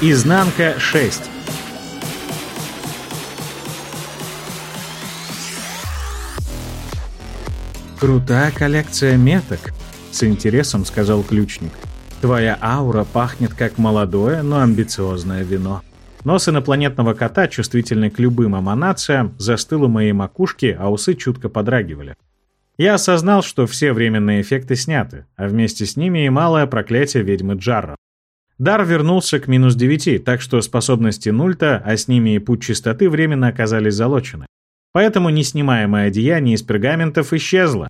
Изнанка 6. «Крутая коллекция меток», — с интересом сказал ключник. «Твоя аура пахнет как молодое, но амбициозное вино». Нос инопланетного кота, чувствительный к любым эманациям, застыл у моей макушки, а усы чутко подрагивали. Я осознал, что все временные эффекты сняты, а вместе с ними и малое проклятие ведьмы Джарра. Дар вернулся к минус 9, так что способности Нульта, а с ними и путь чистоты временно оказались залочены. Поэтому неснимаемое одеяние из пергаментов исчезло.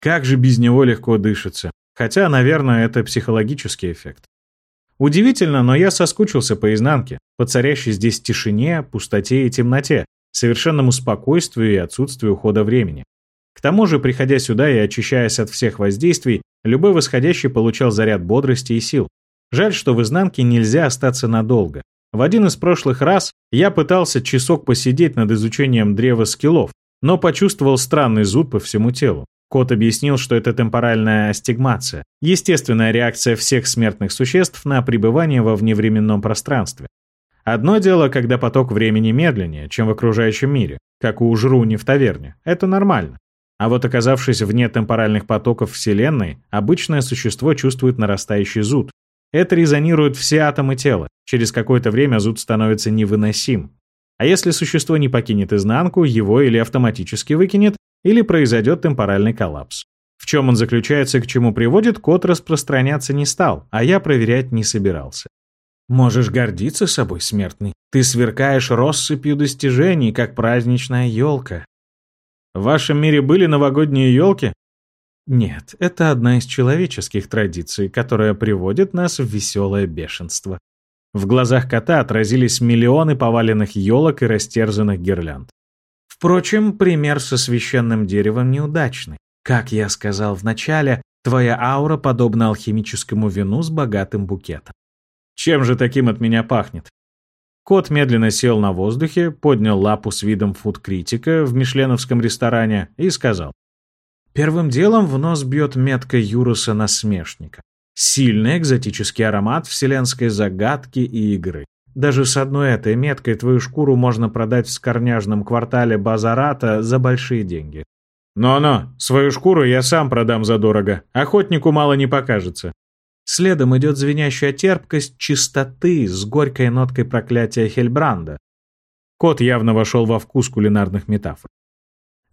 Как же без него легко дышится. Хотя, наверное, это психологический эффект. Удивительно, но я соскучился по изнанке, по царящей здесь тишине, пустоте и темноте, совершенному спокойствию и отсутствию хода времени. К тому же, приходя сюда и очищаясь от всех воздействий, любой восходящий получал заряд бодрости и сил. Жаль, что в изнанке нельзя остаться надолго. В один из прошлых раз я пытался часок посидеть над изучением древа скиллов, но почувствовал странный зуд по всему телу. Кот объяснил, что это темпоральная астигмация, естественная реакция всех смертных существ на пребывание во вневременном пространстве. Одно дело, когда поток времени медленнее, чем в окружающем мире, как у Жруни в таверне. Это нормально. А вот оказавшись вне темпоральных потоков Вселенной, обычное существо чувствует нарастающий зуд, это резонирует все атомы тела. Через какое-то время зуд становится невыносим. А если существо не покинет изнанку, его или автоматически выкинет, или произойдет темпоральный коллапс. В чем он заключается и к чему приводит, код распространяться не стал, а я проверять не собирался. Можешь гордиться собой, смертный. Ты сверкаешь россыпью достижений, как праздничная елка. В вашем мире были новогодние елки? Нет, это одна из человеческих традиций, которая приводит нас в веселое бешенство. В глазах кота отразились миллионы поваленных елок и растерзанных гирлянд. Впрочем, пример со священным деревом неудачный. Как я сказал вначале, твоя аура подобна алхимическому вину с богатым букетом. Чем же таким от меня пахнет? Кот медленно сел на воздухе, поднял лапу с видом фуд-критика в мишленовском ресторане и сказал. Первым делом в нос бьет метка Юруса-насмешника. Сильный экзотический аромат вселенской загадки и игры. Даже с одной этой меткой твою шкуру можно продать в скорняжном квартале Базарата за большие деньги. «Но-но, свою шкуру я сам продам задорого. Охотнику мало не покажется». Следом идет звенящая терпкость чистоты с горькой ноткой проклятия Хельбранда. Кот явно вошел во вкус кулинарных метафор.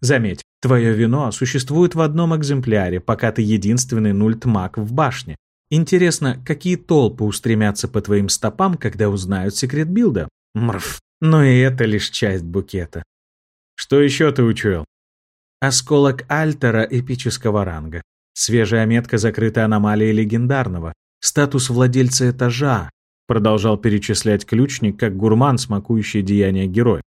Заметь, твое вино существует в одном экземпляре, пока ты единственный нультмаг в башне. Интересно, какие толпы устремятся по твоим стопам, когда узнают секрет билда? Мрф. Но и это лишь часть букета. Что еще ты учуял? Осколок альтера эпического ранга. Свежая метка закрыта аномалией легендарного. Статус владельца этажа. Продолжал перечислять ключник, как гурман, смакующий деяния героя.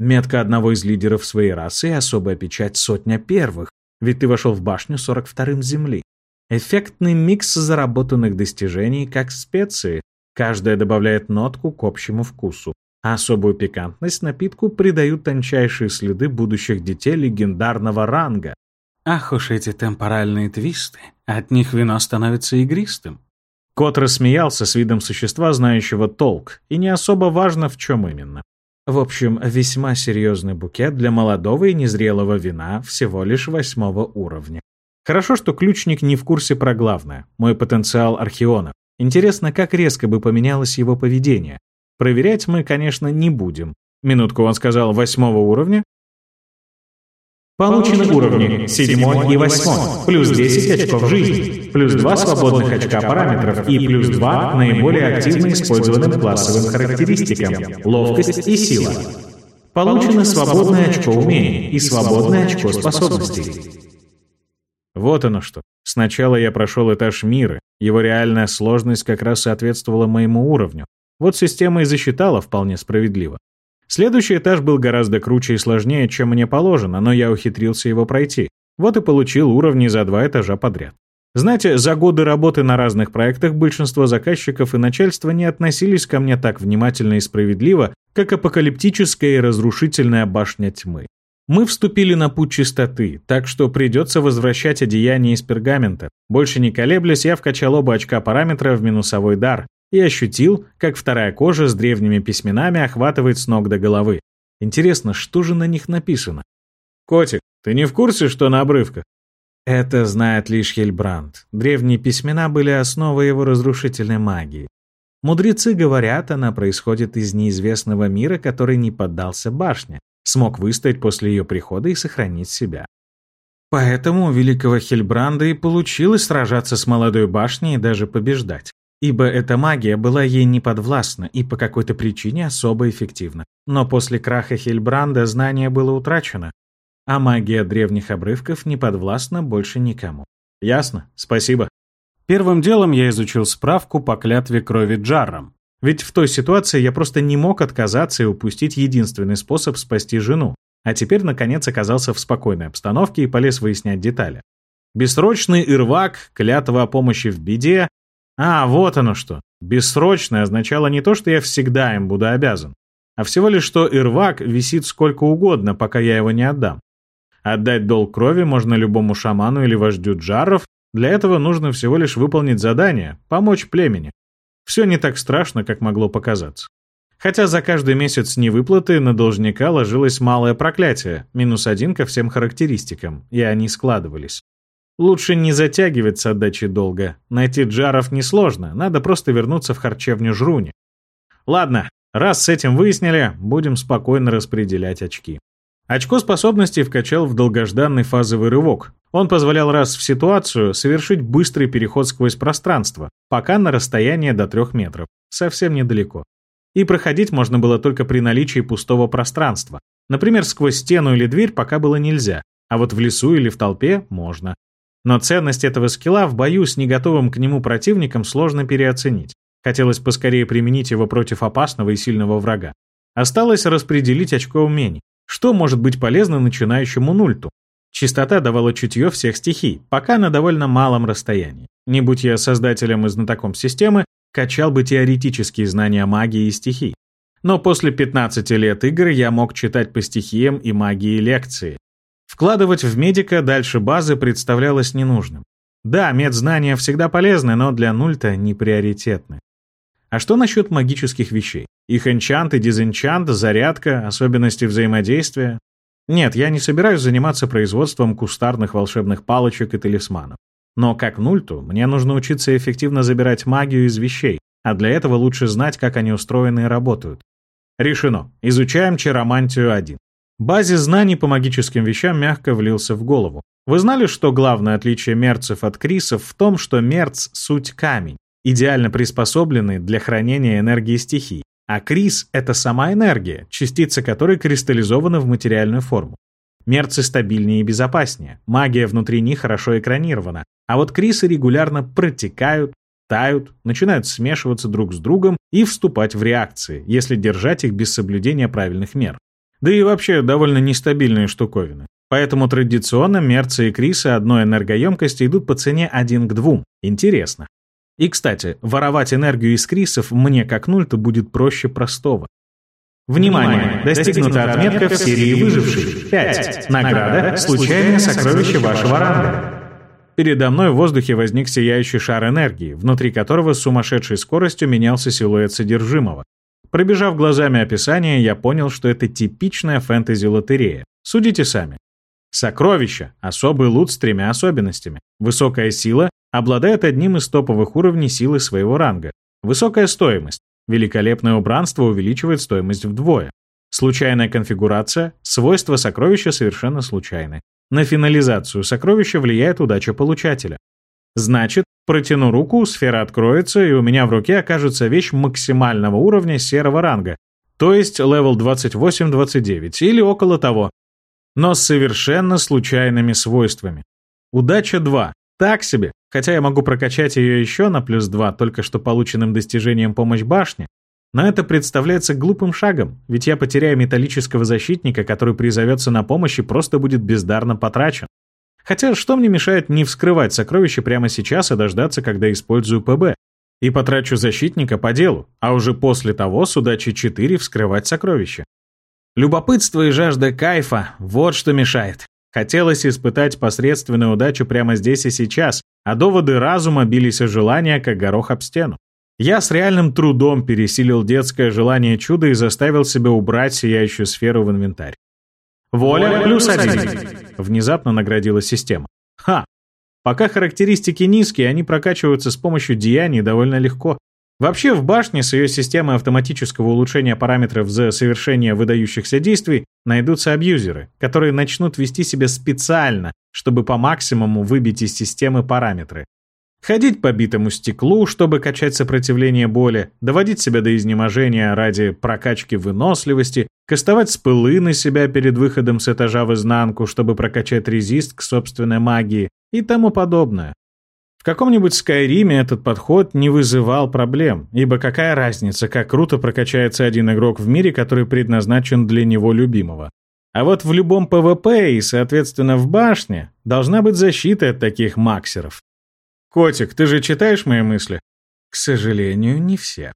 Метка одного из лидеров своей расы и особая печать сотня первых, ведь ты вошел в башню 42-м Земли. Эффектный микс заработанных достижений, как специи. Каждая добавляет нотку к общему вкусу. А особую пикантность напитку придают тончайшие следы будущих детей легендарного ранга. Ах уж эти темпоральные твисты. От них вино становится игристым. Кот рассмеялся с видом существа, знающего толк, и не особо важно, в чем именно. В общем, весьма серьезный букет для молодого и незрелого вина всего лишь восьмого уровня. Хорошо, что ключник не в курсе про главное, мой потенциал археона. Интересно, как резко бы поменялось его поведение. Проверять мы, конечно, не будем. Минутку он сказал восьмого уровня, Получены уровни 7 и 8, плюс 10 очков жизни, плюс 2 свободных очка параметров и плюс 2 наиболее активно использованным классовым характеристикам – ловкость и сила. Получено свободное очко умений и свободное очко способностей. Вот оно что. Сначала я прошел этаж мира, его реальная сложность как раз соответствовала моему уровню. Вот система и засчитала вполне справедливо. Следующий этаж был гораздо круче и сложнее, чем мне положено, но я ухитрился его пройти. Вот и получил уровни за два этажа подряд. Знаете, за годы работы на разных проектах большинство заказчиков и начальства не относились ко мне так внимательно и справедливо, как апокалиптическая и разрушительная башня тьмы. Мы вступили на путь чистоты, так что придется возвращать одеяние из пергамента. Больше не колеблясь, я вкачал оба очка параметра в минусовой дар, и ощутил, как вторая кожа с древними письменами охватывает с ног до головы. Интересно, что же на них написано? «Котик, ты не в курсе, что на обрывках?» Это знает лишь Хельбранд. Древние письмена были основой его разрушительной магии. Мудрецы говорят, она происходит из неизвестного мира, который не поддался башне, смог выстоять после ее прихода и сохранить себя. Поэтому у великого Хельбранда и получилось сражаться с молодой башней и даже побеждать. Ибо эта магия была ей неподвластна и по какой-то причине особо эффективна. Но после краха Хельбранда знание было утрачено, а магия древних обрывков не подвластна больше никому. Ясно? Спасибо. Первым делом я изучил справку по клятве крови Джарром. Ведь в той ситуации я просто не мог отказаться и упустить единственный способ спасти жену. А теперь, наконец, оказался в спокойной обстановке и полез выяснять детали. Бессрочный ирвак, клятва о помощи в беде. А, вот оно что. Бессрочное означало не то, что я всегда им буду обязан, а всего лишь, что ирвак висит сколько угодно, пока я его не отдам. Отдать долг крови можно любому шаману или вождю джаров, для этого нужно всего лишь выполнить задание, помочь племени. Все не так страшно, как могло показаться. Хотя за каждый месяц невыплаты на должника ложилось малое проклятие, минус один ко всем характеристикам, и они складывались. Лучше не затягивать с отдачей долга. Найти джаров несложно, надо просто вернуться в харчевню Жруни. Ладно, раз с этим выяснили, будем спокойно распределять очки. Очко способностей вкачал в долгожданный фазовый рывок. Он позволял раз в ситуацию совершить быстрый переход сквозь пространство, пока на расстояние до трех метров, совсем недалеко и проходить можно было только при наличии пустого пространства. Например, сквозь стену или дверь пока было нельзя, а вот в лесу или в толпе можно. Но ценность этого скилла в бою с неготовым к нему противником сложно переоценить. Хотелось поскорее применить его против опасного и сильного врага. Осталось распределить очко умений. Что может быть полезно начинающему нульту? Чистота давала чутье всех стихий, пока на довольно малом расстоянии. Не будь я создателем и знатоком системы, качал бы теоретические знания магии и стихий. Но после 15 лет игр я мог читать по стихиям и магии лекции. Вкладывать в медика дальше базы представлялось ненужным. Да, медзнания всегда полезны, но для нульта не приоритетны. А что насчет магических вещей? Их энчант и дизенчант, зарядка, особенности взаимодействия? Нет, я не собираюсь заниматься производством кустарных волшебных палочек и талисманов. Но как нульту, мне нужно учиться эффективно забирать магию из вещей, а для этого лучше знать, как они устроены и работают. Решено. Изучаем чаромантию 1. Базис знаний по магическим вещам мягко влился в голову. Вы знали, что главное отличие мерцев от крисов в том, что мерц — суть камень, идеально приспособленный для хранения энергии стихий, а крис — это сама энергия, частица которой кристаллизована в материальную форму. Мерцы стабильнее и безопаснее, магия внутри них хорошо экранирована, а вот крисы регулярно протекают, тают, начинают смешиваться друг с другом и вступать в реакции, если держать их без соблюдения правильных мер. Да и вообще довольно нестабильные штуковины. Поэтому традиционно мерцы и крисы одной энергоемкости идут по цене один к двум. Интересно. И, кстати, воровать энергию из крисов мне как нульта будет проще простого. Внимание! Достигнута отметка в серии «Выживший». 5. Награда «Случайное сокровище вашего ранга». Передо мной в воздухе возник сияющий шар энергии, внутри которого с сумасшедшей скоростью менялся силуэт содержимого. Пробежав глазами описание, я понял, что это типичная фэнтези-лотерея. Судите сами. Сокровище – особый лут с тремя особенностями. Высокая сила обладает одним из топовых уровней силы своего ранга. Высокая стоимость Великолепное убранство увеличивает стоимость вдвое. Случайная конфигурация, свойства сокровища совершенно случайны. На финализацию сокровища влияет удача получателя. Значит, протяну руку, сфера откроется, и у меня в руке окажется вещь максимального уровня серого ранга, то есть level 28-29 или около того, но с совершенно случайными свойствами. Удача 2. Так себе, хотя я могу прокачать ее еще на плюс 2 только что полученным достижением помощь башни, но это представляется глупым шагом, ведь я потеряю металлического защитника, который призовется на помощь и просто будет бездарно потрачен. Хотя что мне мешает не вскрывать сокровище прямо сейчас и дождаться, когда использую ПБ? И потрачу защитника по делу, а уже после того с удачей 4 вскрывать сокровище. Любопытство и жажда кайфа – вот что мешает. Хотелось испытать посредственную удачу прямо здесь и сейчас, а доводы разума бились о желания, как горох об стену. Я с реальным трудом пересилил детское желание чуда и заставил себя убрать сияющую сферу в инвентарь. «Воля плюс один», — внезапно наградила система. «Ха! Пока характеристики низкие, они прокачиваются с помощью деяний довольно легко. Вообще, в башне с ее системой автоматического улучшения параметров за совершение выдающихся действий найдутся абьюзеры, которые начнут вести себя специально, чтобы по максимуму выбить из системы параметры. Ходить по битому стеклу, чтобы качать сопротивление боли, доводить себя до изнеможения ради прокачки выносливости, кастовать spell ы на себя перед выходом с этажа в изнанку, чтобы прокачать резист к собственной магии и тому подобное. В каком-нибудь Скайриме этот подход не вызывал проблем, ибо какая разница, как круто прокачается один игрок в мире, который предназначен для него любимого. А вот в любом PvP и, соответственно, в башне должна быть защита от таких максеров. Котик, ты же читаешь мои мысли? К сожалению, не все.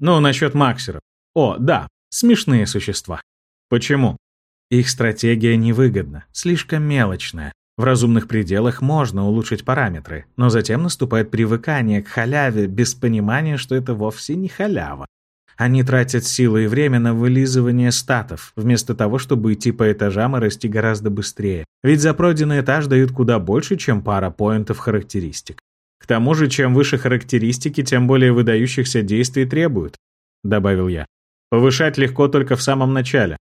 Ну, насчет максеров. О, да, смешные существа. Почему? Их стратегия невыгодна, слишком мелочная. В разумных пределах можно улучшить параметры, но затем наступает привыкание к халяве без понимания, что это вовсе не халява. Они тратят силы и время на вылизывание статов, вместо того, чтобы идти по этажам и расти гораздо быстрее. Ведь за пройденный этаж дают куда больше, чем пара поинтов характеристик. К тому же, чем выше характеристики, тем более выдающихся действий требуют, — добавил я. Повышать легко только в самом начале.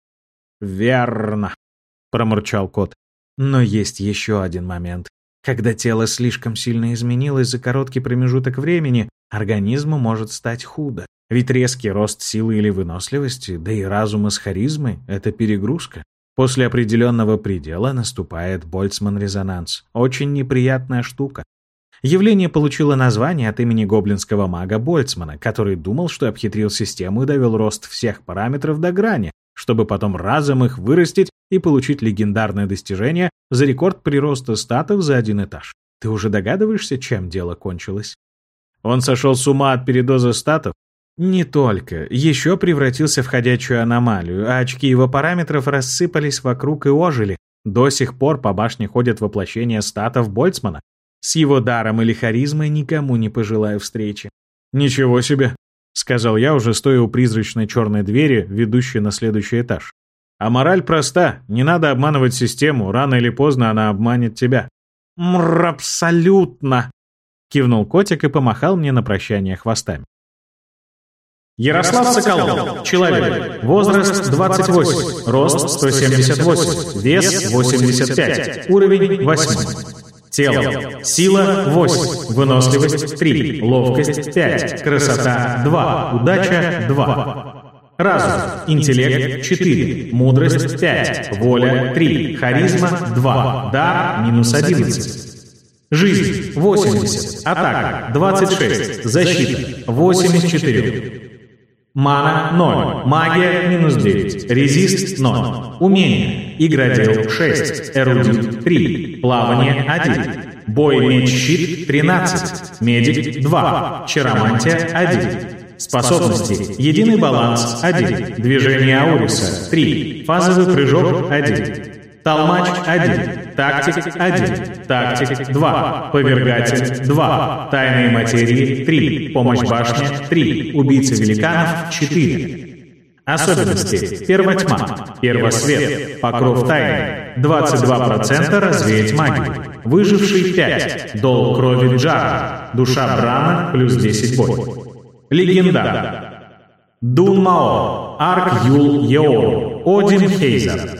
«Верно», — промурчал кот. Но есть еще один момент. Когда тело слишком сильно изменилось за короткий промежуток времени, организму может стать худо. Ведь резкий рост силы или выносливости, да и разума с харизмой — это перегрузка. После определенного предела наступает Больцман-резонанс. Очень неприятная штука. Явление получило название от имени гоблинского мага Больцмана, который думал, что обхитрил систему и довел рост всех параметров до грани, чтобы потом разом их вырастить и получить легендарное достижение за рекорд прироста статов за один этаж. Ты уже догадываешься, чем дело кончилось? Он сошел с ума от передоза статов? Не только. Еще превратился в ходячую аномалию, а очки его параметров рассыпались вокруг и ожили. До сих пор по башне ходят воплощения статов Больцмана. С его даром или харизмой никому не пожелаю встречи. Ничего себе. — сказал я, уже стоя у призрачной черной двери, ведущей на следующий этаж. «А мораль проста. Не надо обманывать систему. Рано или поздно она обманет тебя». «Мр, абсолютно!» — кивнул котик и помахал мне на прощание хвостами. Ярослав Соколов. Человек. Возраст 28. Рост 178. Вес 85. Уровень 8. Тело. Сила 8. Выносливость 3. Ловкость 5. Красота 2. Удача 2. Разум. Интеллект 4. Мудрость 5. Воля 3. Харизма 2. Дар минус 11. Жизнь 80. Атака 26. Защита 84. Мана 0. Магия минус 9. Резист 0. Умение. Игродел 6. Эрудит 3. Плавание 1. Бой меч щит 13. Медик 2. Чаромантия 1. Способности. Единый баланс 1. Движение Ауриса 3. Фазовый прыжок 1. Толмач 1. Тактик 1. Тактик 2. Повергатель 2. Тайные материи 3. Помощь башне 3. Убийца великанов 4. Особенности. Первотьма. Первосвет. Покров тайны. 22% развеять магию. Выживший 5. Дол крови Джара. Душа Брана плюс 10 бой. Легендар. Дун Мао. Арк Юл Еор. Один Хейзер.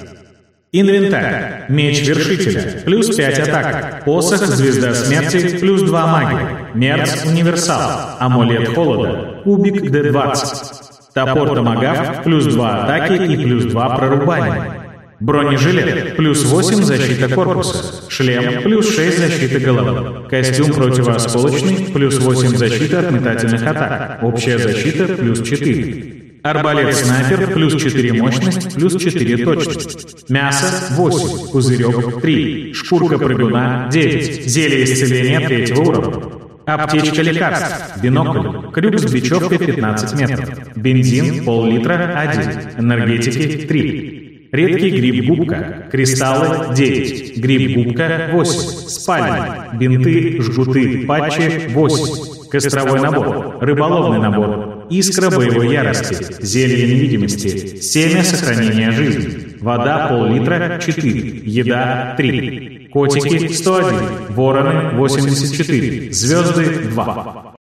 Инвентарь. Меч Вершителя. Плюс 5 атак. Посох Звезда Смерти. Плюс 2 магии. Мерц Универсал. Амулет Холода. Кубик Д20. Топор Томагавк. Плюс 2 атаки и плюс 2 прорубания. Бронежилет. Плюс 8 защита корпуса. Шлем. Плюс 6 защита головы. Костюм противоосколочный. Плюс 8 защита от метательных атак. Общая защита. Плюс 4. Арбалет-снайпер плюс 4 мощность, плюс 4 точность. Мясо 8, пузырек 3, шкурка прыгуна 9, зелье исцеления третьего уровня. Аптечка лекарств, бинокль, крюк с бечевкой 15 метров, бензин пол-литра 1, энергетики 3. Редкий гриб-губка, кристаллы 9, гриб-губка 8, спальня, бинты, жгуты, патчи 8, Костровой набор. Рыболовный набор. Искра боевой ярости. Зелье невидимости. Семя сохранения жизни. Вода пол-литра 4. Еда 3. Котики 101. Вороны 84. Звезды 2.